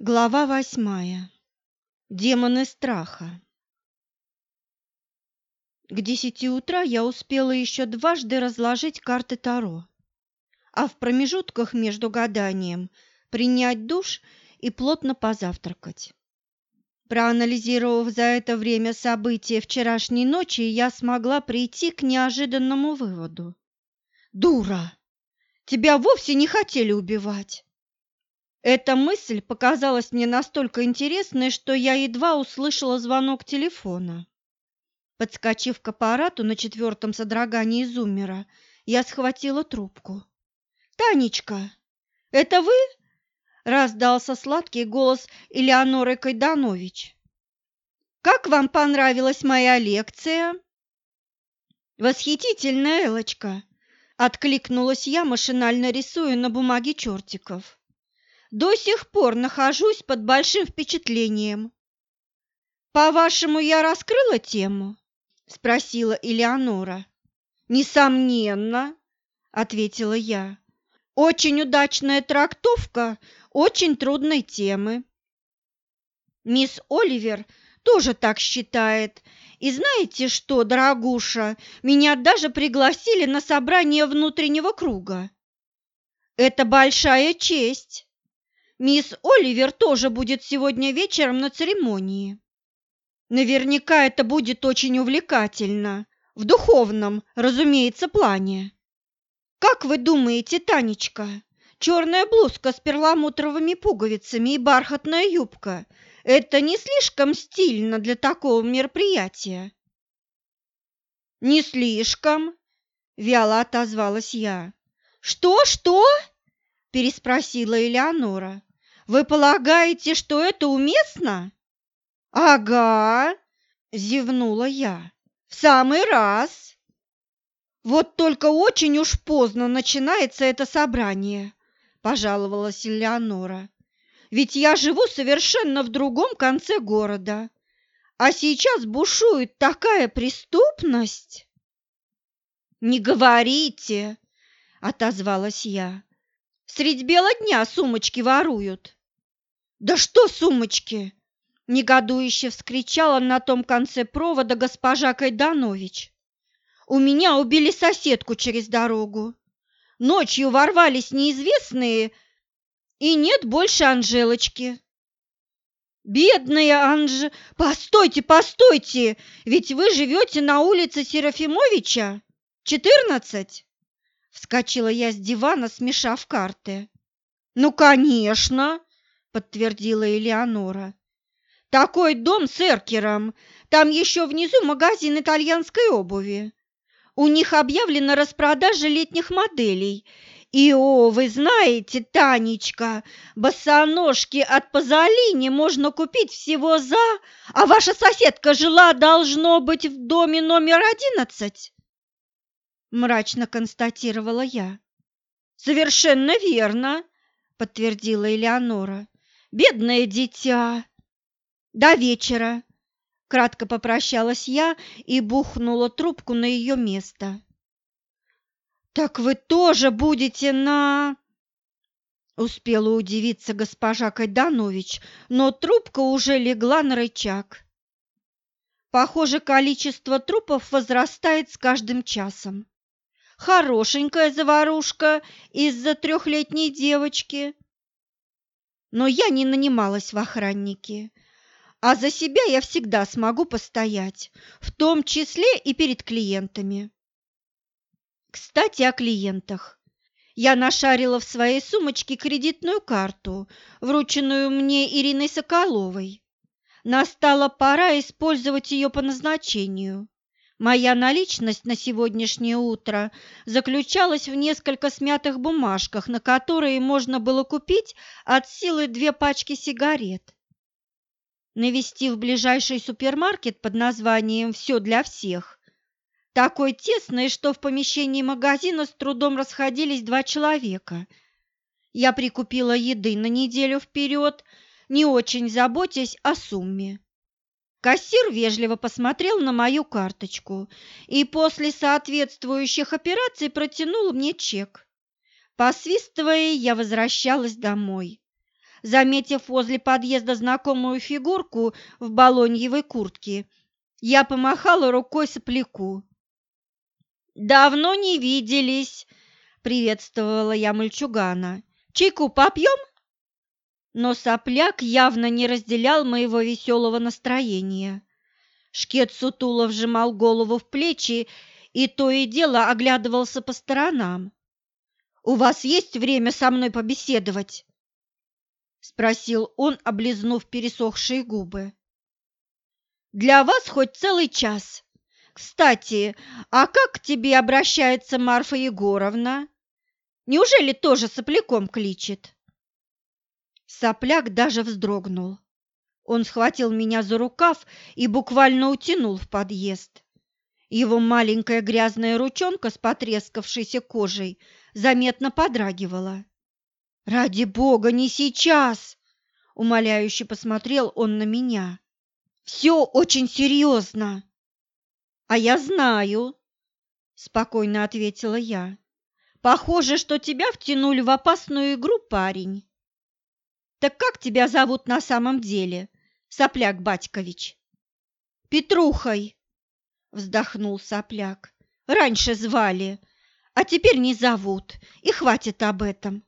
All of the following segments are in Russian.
Глава восьмая. Демоны страха. К десяти утра я успела еще дважды разложить карты Таро, а в промежутках между гаданием принять душ и плотно позавтракать. Проанализировав за это время события вчерашней ночи, я смогла прийти к неожиданному выводу. «Дура! Тебя вовсе не хотели убивать!» Эта мысль показалась мне настолько интересной, что я едва услышала звонок телефона. Подскочив к аппарату на четвертом содрогании зуммера, я схватила трубку. «Танечка, это вы?» – раздался сладкий голос Элеоноры Кайданович. «Как вам понравилась моя лекция?» «Восхитительная, Элочка!» – откликнулась я, машинально рисуя на бумаге чертиков. До сих пор нахожусь под большим впечатлением. По-вашему, я раскрыла тему? спросила Элеонора. Несомненно, ответила я. Очень удачная трактовка очень трудной темы. Мисс Оливер тоже так считает. И знаете что, дорогуша, меня даже пригласили на собрание внутреннего круга. Это большая честь. Мисс Оливер тоже будет сегодня вечером на церемонии. Наверняка это будет очень увлекательно, в духовном, разумеется, плане. Как вы думаете, Танечка, черная блузка с перламутровыми пуговицами и бархатная юбка – это не слишком стильно для такого мероприятия? Не слишком, вяло отозвалась я. Что, что? переспросила Элеонора. Вы полагаете, что это уместно? Ага, зевнула я. В самый раз. Вот только очень уж поздно начинается это собрание, пожаловалась Элеонора. Ведь я живу совершенно в другом конце города. А сейчас бушует такая преступность. Не говорите, отозвалась я. Средь бела дня сумочки воруют. «Да что сумочки?» – негодующе вскричала на том конце провода госпожа Кайданович. «У меня убили соседку через дорогу. Ночью ворвались неизвестные, и нет больше Анжелочки». «Бедная Анж... Постойте, постойте! Ведь вы живете на улице Серафимовича? Четырнадцать?» Вскочила я с дивана, смешав карты. «Ну, конечно!» Подтвердила Элеонора. Такой дом с эркером. Там еще внизу магазин итальянской обуви. У них объявлена распродажа летних моделей. И, о, вы знаете, Танечка, босоножки от Пазолини можно купить всего за... А ваша соседка жила, должно быть, в доме номер одиннадцать? Мрачно констатировала я. Совершенно верно, подтвердила Элеонора. Бедное дитя! До вечера!» Кратко попрощалась я и бухнула трубку на ее место. «Так вы тоже будете на...» Успела удивиться госпожа Кайданович, но трубка уже легла на рычаг. Похоже, количество трупов возрастает с каждым часом. Хорошенькая заварушка из-за трехлетней девочки – но я не нанималась в охранники, а за себя я всегда смогу постоять, в том числе и перед клиентами. Кстати, о клиентах. Я нашарила в своей сумочке кредитную карту, врученную мне Ириной Соколовой. Настала пора использовать ее по назначению. Моя наличность на сегодняшнее утро заключалась в несколько смятых бумажках, на которые можно было купить от силы две пачки сигарет. Навестив ближайший супермаркет под названием «Все для всех», такой тесный, что в помещении магазина с трудом расходились два человека, я прикупила еды на неделю вперед, не очень заботясь о сумме. Кассир вежливо посмотрел на мою карточку и после соответствующих операций протянул мне чек. Посвистывая, я возвращалась домой. Заметив возле подъезда знакомую фигурку в балоньевой куртке, я помахала рукой сопляку. «Давно не виделись!» — приветствовала я мальчугана. «Чайку попьем?» Но сопляк явно не разделял моего веселого настроения. Шкет сутуло вжимал голову в плечи и то и дело оглядывался по сторонам. «У вас есть время со мной побеседовать?» — спросил он, облизнув пересохшие губы. «Для вас хоть целый час. Кстати, а как к тебе обращается Марфа Егоровна? Неужели тоже сопляком кличет?» Сопляк даже вздрогнул. Он схватил меня за рукав и буквально утянул в подъезд. Его маленькая грязная ручонка с потрескавшейся кожей заметно подрагивала. «Ради бога, не сейчас!» — умоляюще посмотрел он на меня. «Все очень серьезно!» «А я знаю!» — спокойно ответила я. «Похоже, что тебя втянули в опасную игру, парень. Так как тебя зовут на самом деле, Сопляк Батькович? Петрухой, вздохнул Сопляк. Раньше звали, а теперь не зовут, и хватит об этом.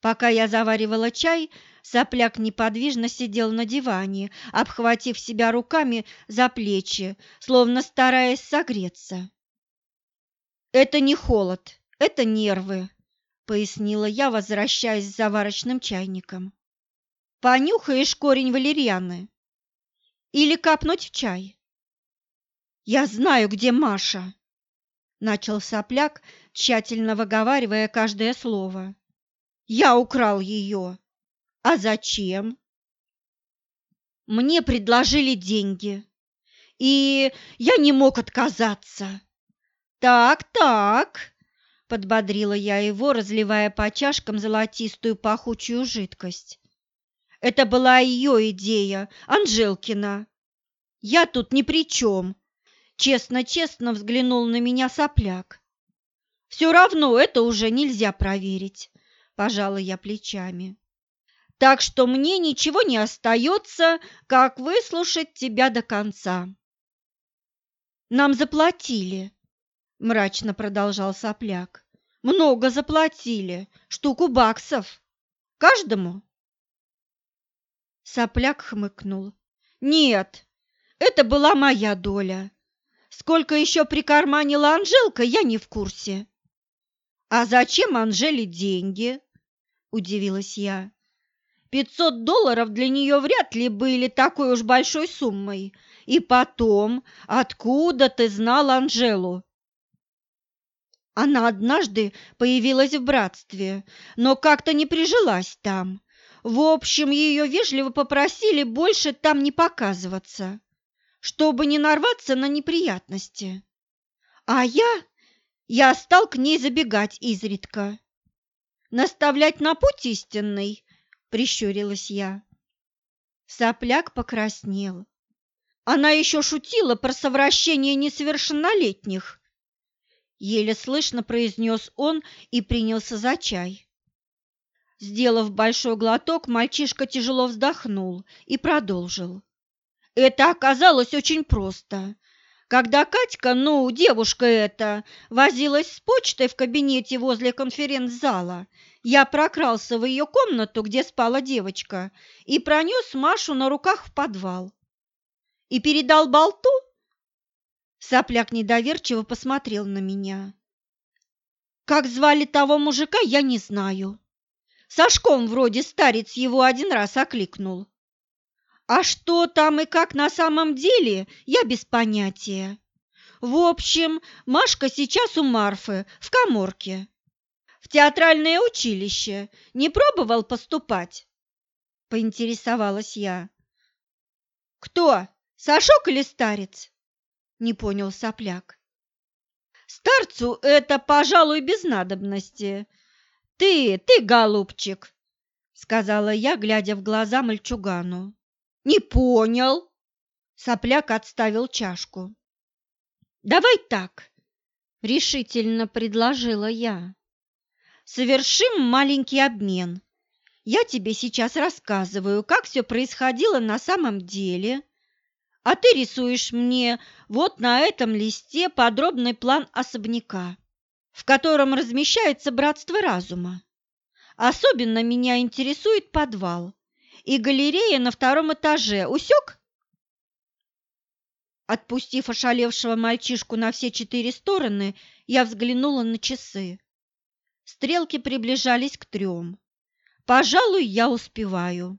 Пока я заваривала чай, Сопляк неподвижно сидел на диване, обхватив себя руками за плечи, словно стараясь согреться. «Это не холод, это нервы», пояснила я, возвращаясь с заварочным чайником. Понюхаешь корень валерьяны или капнуть в чай? Я знаю, где Маша, начал сопляк, тщательно выговаривая каждое слово. Я украл ее. А зачем? Мне предложили деньги, и я не мог отказаться. Так, так, Подбодрила я его, разливая по чашкам золотистую пахучую жидкость. Это была ее идея, Анжелкина. Я тут ни при чем. Честно-честно взглянул на меня сопляк. Все равно это уже нельзя проверить, пожала я плечами. Так что мне ничего не остается, как выслушать тебя до конца. Нам заплатили, мрачно продолжал сопляк. Много заплатили, штуку баксов. Каждому? Сопляк хмыкнул. Нет, это была моя доля. Сколько еще прикарманила Анжелка, я не в курсе. А зачем Анжеле деньги? Удивилась я. Пятьсот долларов для нее вряд ли были такой уж большой суммой. И потом, откуда ты знал Анжелу? Она однажды появилась в братстве, но как-то не прижилась там. В общем, ее вежливо попросили больше там не показываться, чтобы не нарваться на неприятности. А я... я стал к ней забегать изредка. «Наставлять на путь истинный?» – прищурилась я. Сопляк покраснел. Она еще шутила про совращение несовершеннолетних, Еле слышно произнес он и принялся за чай. Сделав большой глоток, мальчишка тяжело вздохнул и продолжил. Это оказалось очень просто. Когда Катька, ну, девушка эта, возилась с почтой в кабинете возле конференц-зала, я прокрался в ее комнату, где спала девочка, и пронес Машу на руках в подвал. И передал болту, Сопляк недоверчиво посмотрел на меня. Как звали того мужика, я не знаю. Сашком вроде старец его один раз окликнул. А что там и как на самом деле, я без понятия. В общем, Машка сейчас у Марфы, в коморке. В театральное училище не пробовал поступать? Поинтересовалась я. Кто, Сашок или старец? Не понял сопляк. Старцу это, пожалуй, без надобности. Ты, ты, голубчик, сказала я, глядя в глаза мальчугану. Не понял. Сопляк отставил чашку. Давай так, решительно предложила я. Совершим маленький обмен. Я тебе сейчас рассказываю, как все происходило на самом деле, а ты рисуешь мне вот на этом листе подробный план особняка, в котором размещается братство разума. Особенно меня интересует подвал и галерея на втором этаже. Усек? Отпустив ошалевшего мальчишку на все четыре стороны, я взглянула на часы. Стрелки приближались к трем. Пожалуй, я успеваю.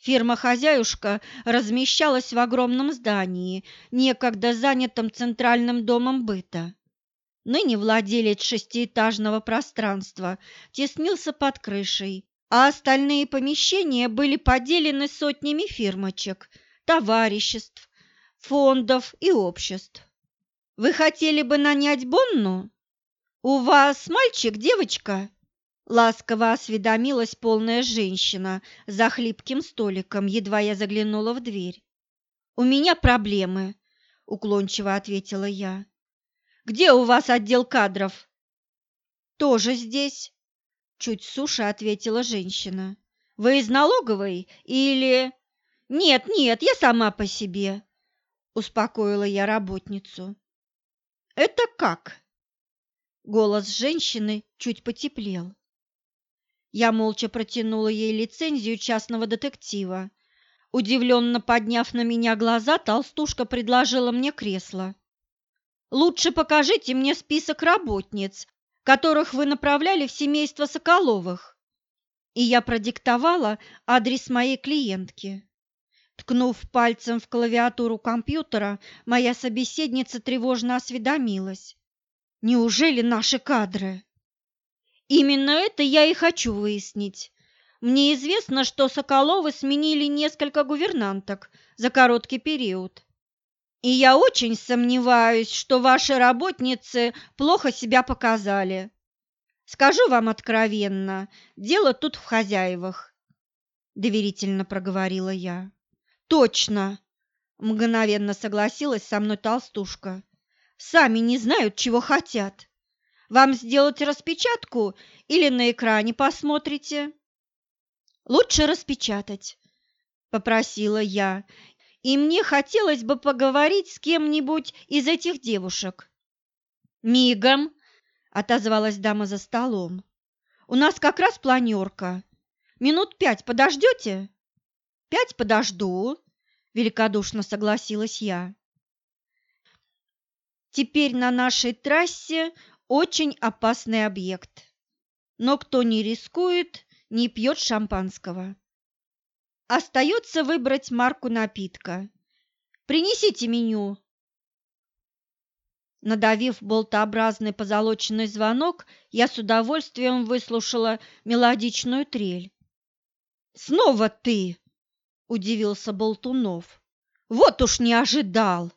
Фирма-хозяюшка размещалась в огромном здании, некогда занятом центральным домом быта. Ныне владелец шестиэтажного пространства теснился под крышей, а остальные помещения были поделены сотнями фирмочек, товариществ, фондов и обществ. Вы хотели бы нанять Бонну? У вас мальчик, девочка? Ласково осведомилась полная женщина за хлипким столиком, едва я заглянула в дверь. «У меня проблемы», – уклончиво ответила я. «Где у вас отдел кадров?» «Тоже здесь», – чуть суше ответила женщина. «Вы из налоговой или...» «Нет, нет, я сама по себе», – успокоила я работницу. «Это как?» Голос женщины чуть потеплел. Я молча протянула ей лицензию частного детектива. Удивленно подняв на меня глаза, толстушка предложила мне кресло. «Лучше покажите мне список работниц, которых вы направляли в семейство Соколовых». И я продиктовала адрес моей клиентки. Ткнув пальцем в клавиатуру компьютера, моя собеседница тревожно осведомилась. «Неужели наши кадры?» Именно это я и хочу выяснить. Мне известно, что Соколовы сменили несколько гувернанток за короткий период. И я очень сомневаюсь, что ваши работницы плохо себя показали. Скажу вам откровенно, дело тут в хозяевах, доверительно проговорила я. Точно, мгновенно согласилась со мной толстушка. Сами не знают, чего хотят. Вам сделать распечатку или на экране посмотрите? Лучше распечатать, попросила я, и мне хотелось бы поговорить с кем-нибудь из этих девушек. Мигом, отозвалась дама за столом. У нас как раз планерка. Минут пять подождете? Пять подожду, великодушно согласилась я. Теперь на нашей трассе очень опасный объект. Но кто не рискует, не пьет шампанского. Остается выбрать марку напитка. Принесите меню. Надавив болтообразный позолоченный звонок, я с удовольствием выслушала мелодичную трель. «Снова ты!» – удивился Болтунов. «Вот уж не ожидал!»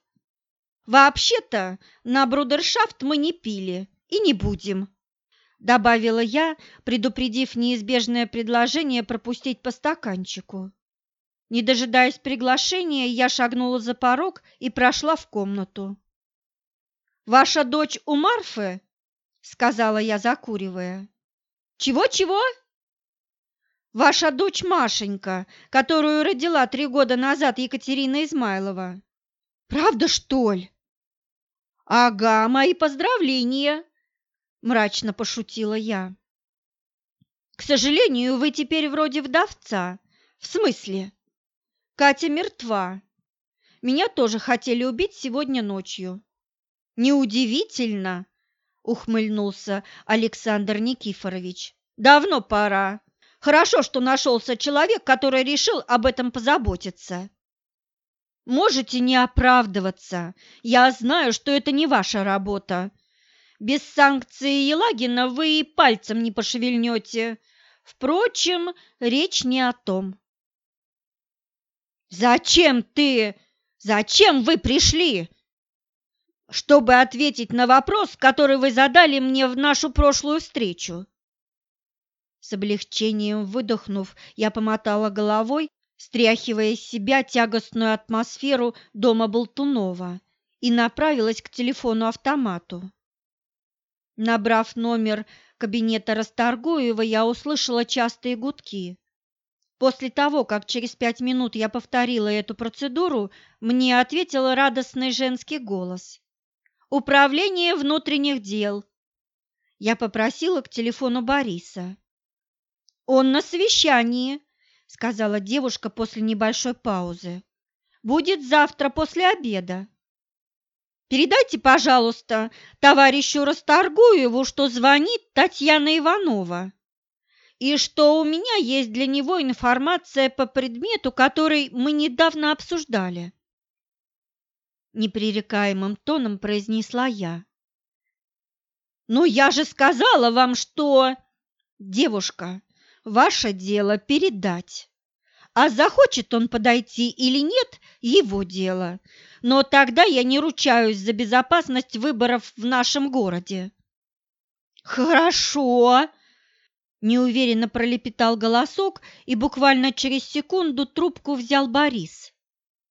«Вообще-то на брудершафт мы не пили, и не будем», – добавила я, предупредив неизбежное предложение пропустить по стаканчику. Не дожидаясь приглашения, я шагнула за порог и прошла в комнату. «Ваша дочь у Марфы?» – сказала я, закуривая. «Чего-чего?» «Ваша дочь Машенька, которую родила три года назад Екатерина Измайлова». «Правда, что ли?» «Ага, мои поздравления!» Мрачно пошутила я. К сожалению, вы теперь вроде вдовца. В смысле? Катя мертва. Меня тоже хотели убить сегодня ночью. Неудивительно, ухмыльнулся Александр Никифорович. Давно пора. Хорошо, что нашелся человек, который решил об этом позаботиться. Можете не оправдываться. Я знаю, что это не ваша работа, без санкции Елагина вы и пальцем не пошевельнете. Впрочем, речь не о том. «Зачем ты? Зачем вы пришли?» «Чтобы ответить на вопрос, который вы задали мне в нашу прошлую встречу». С облегчением выдохнув, я помотала головой, стряхивая из себя тягостную атмосферу дома Болтунова, и направилась к телефону-автомату. Набрав номер кабинета Расторгуева я услышала частые гудки. После того, как через пять минут я повторила эту процедуру, мне ответил радостный женский голос. «Управление внутренних дел». Я попросила к телефону Бориса. «Он на совещании», — сказала девушка после небольшой паузы. «Будет завтра после обеда». «Передайте, пожалуйста, товарищу Расторгуеву, что звонит Татьяна Иванова» и что у меня есть для него информация по предмету, который мы недавно обсуждали. Непререкаемым тоном произнесла я. «Ну, я же сказала вам, что...» «Девушка, ваше дело передать. А захочет он подойти или нет, его дело. Но тогда я не ручаюсь за безопасность выборов в нашем городе». «Хорошо», Неуверенно пролепетал голосок, и буквально через секунду трубку взял Борис.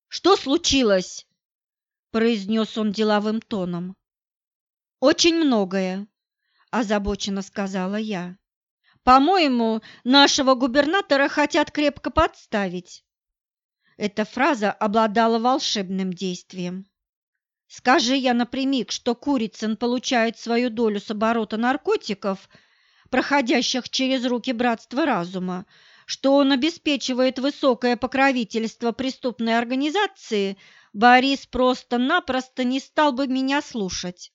«Что случилось?» – произнес он деловым тоном. «Очень многое», – озабоченно сказала я. «По-моему, нашего губернатора хотят крепко подставить». Эта фраза обладала волшебным действием. Скажи я напрямик, что Курицын получает свою долю с оборота наркотиков – проходящих через руки братства разума, что он обеспечивает высокое покровительство преступной организации, Борис просто-напросто не стал бы меня слушать.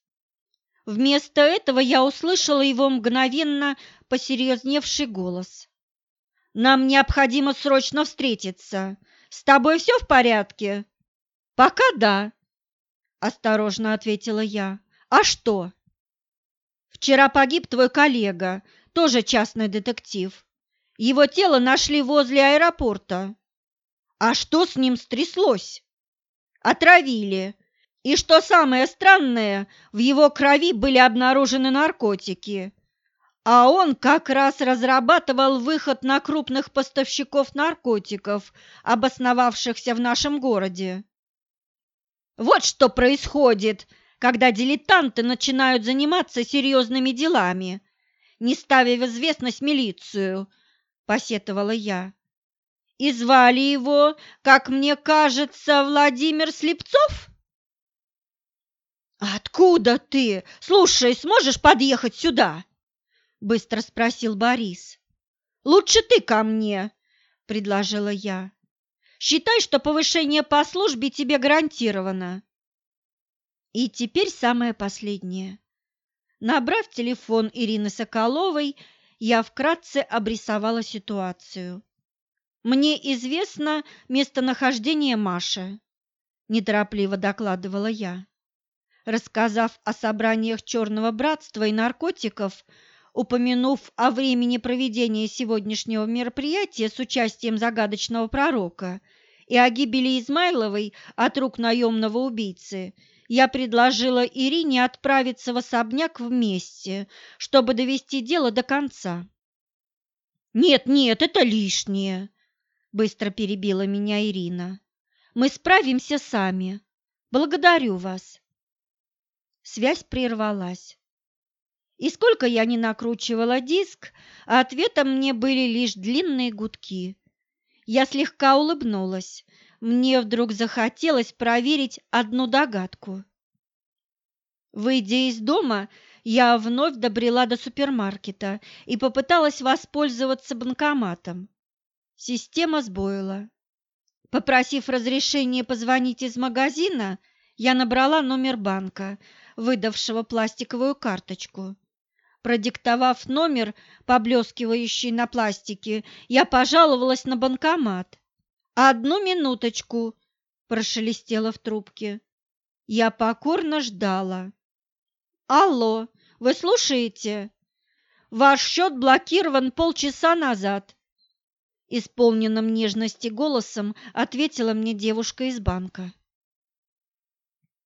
Вместо этого я услышала его мгновенно посерьезневший голос. «Нам необходимо срочно встретиться. С тобой все в порядке?» «Пока да», – осторожно ответила я. «А что?» Вчера погиб твой коллега, тоже частный детектив. Его тело нашли возле аэропорта. А что с ним стряслось? Отравили. И что самое странное, в его крови были обнаружены наркотики. А он как раз разрабатывал выход на крупных поставщиков наркотиков, обосновавшихся в нашем городе. Вот что происходит, когда дилетанты начинают заниматься серьезными делами, не ставя в известность милицию, — посетовала я. И звали его, как мне кажется, Владимир Слепцов? «Откуда ты? Слушай, сможешь подъехать сюда?» – быстро спросил Борис. «Лучше ты ко мне», – предложила я. «Считай, что повышение по службе тебе гарантировано. И теперь самое последнее. Набрав телефон Ирины Соколовой, я вкратце обрисовала ситуацию. «Мне известно местонахождение Маши», – неторопливо докладывала я. Рассказав о собраниях Черного Братства и наркотиков, упомянув о времени проведения сегодняшнего мероприятия с участием загадочного пророка и о гибели Измайловой от рук наемного убийцы – я предложила Ирине отправиться в особняк вместе, чтобы довести дело до конца. «Нет, нет, это лишнее», – быстро перебила меня Ирина. «Мы справимся сами. Благодарю вас». Связь прервалась. И сколько я не накручивала диск, ответом мне были лишь длинные гудки. Я слегка улыбнулась мне вдруг захотелось проверить одну догадку. Выйдя из дома, я вновь добрела до супермаркета и попыталась воспользоваться банкоматом. Система сбоила. Попросив разрешения позвонить из магазина, я набрала номер банка, выдавшего пластиковую карточку. Продиктовав номер, поблескивающий на пластике, я пожаловалась на банкомат. «Одну минуточку!» – прошелестело в трубке. Я покорно ждала. «Алло, вы слушаете? Ваш счет блокирован полчаса назад!» Исполненным нежности голосом ответила мне девушка из банка.